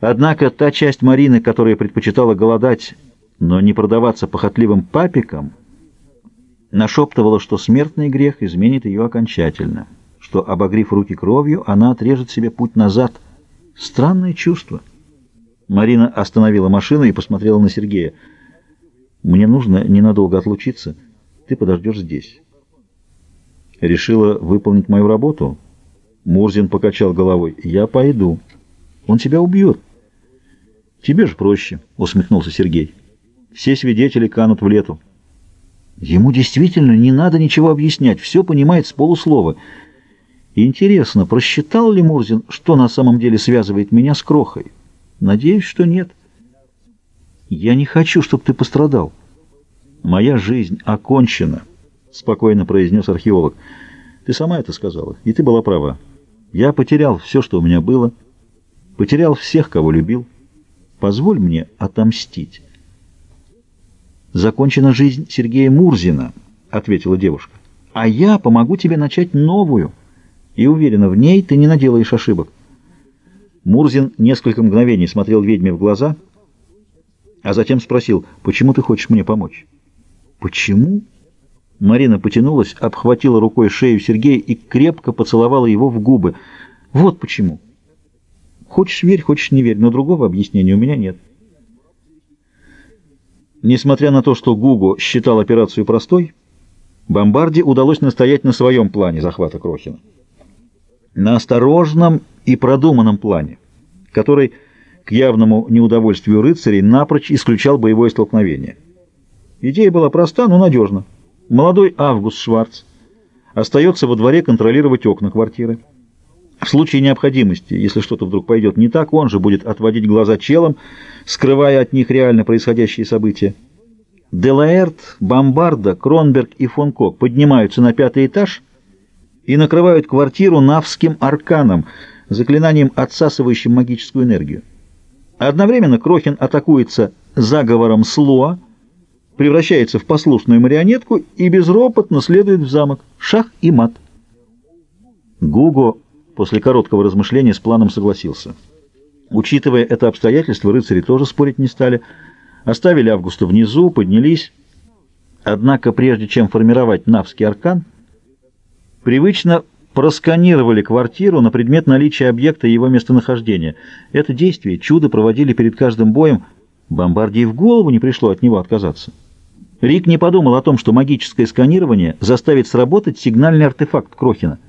Однако та часть Марины, которая предпочитала голодать, но не продаваться похотливым папикам, нашептывала, что смертный грех изменит ее окончательно, что, обогрив руки кровью, она отрежет себе путь назад. Странное чувство. Марина остановила машину и посмотрела на Сергея. «Мне нужно ненадолго отлучиться. Ты подождешь здесь». «Решила выполнить мою работу?» Мурзин покачал головой. «Я пойду. Он тебя убьет». «Тебе же проще», — усмехнулся Сергей. «Все свидетели канут в лету». Ему действительно не надо ничего объяснять, все понимает с полуслова. Интересно, просчитал ли Мурзин, что на самом деле связывает меня с Крохой? Надеюсь, что нет. Я не хочу, чтобы ты пострадал. Моя жизнь окончена, спокойно произнес археолог. Ты сама это сказала, и ты была права. Я потерял все, что у меня было, потерял всех, кого любил. Позволь мне отомстить. Закончена жизнь Сергея Мурзина, ответила девушка. А я помогу тебе начать новую. И уверена, в ней ты не наделаешь ошибок. Мурзин несколько мгновений смотрел ведьме в глаза, а затем спросил, «Почему ты хочешь мне помочь?» «Почему?» Марина потянулась, обхватила рукой шею Сергея и крепко поцеловала его в губы. «Вот почему!» Хочешь верь, хочешь не верь, но другого объяснения у меня нет. Несмотря на то, что Гуго считал операцию простой, Бомбарде удалось настоять на своем плане захвата Крохина. На осторожном и продуманном плане, который, к явному неудовольствию рыцарей, напрочь исключал боевое столкновение. Идея была проста, но надежна. Молодой Август Шварц остается во дворе контролировать окна квартиры. В случае необходимости, если что-то вдруг пойдет не так, он же будет отводить глаза челом, скрывая от них реально происходящие события. Делаэрт, Бомбарда, Кронберг и фон Кок поднимаются на пятый этаж и накрывают квартиру навским арканом, заклинанием, отсасывающим магическую энергию. Одновременно Крохин атакуется заговором Слоа, превращается в послушную марионетку и безропотно следует в замок. Шах и мат. Гуго после короткого размышления с планом согласился. Учитывая это обстоятельство, рыцари тоже спорить не стали. Оставили Августа внизу, поднялись. Однако, прежде чем формировать Навский аркан, привычно просканировали квартиру на предмет наличия объекта и его местонахождения. Это действие чудо проводили перед каждым боем. Бомбардии в голову не пришло от него отказаться. Рик не подумал о том, что магическое сканирование заставит сработать сигнальный артефакт Крохина —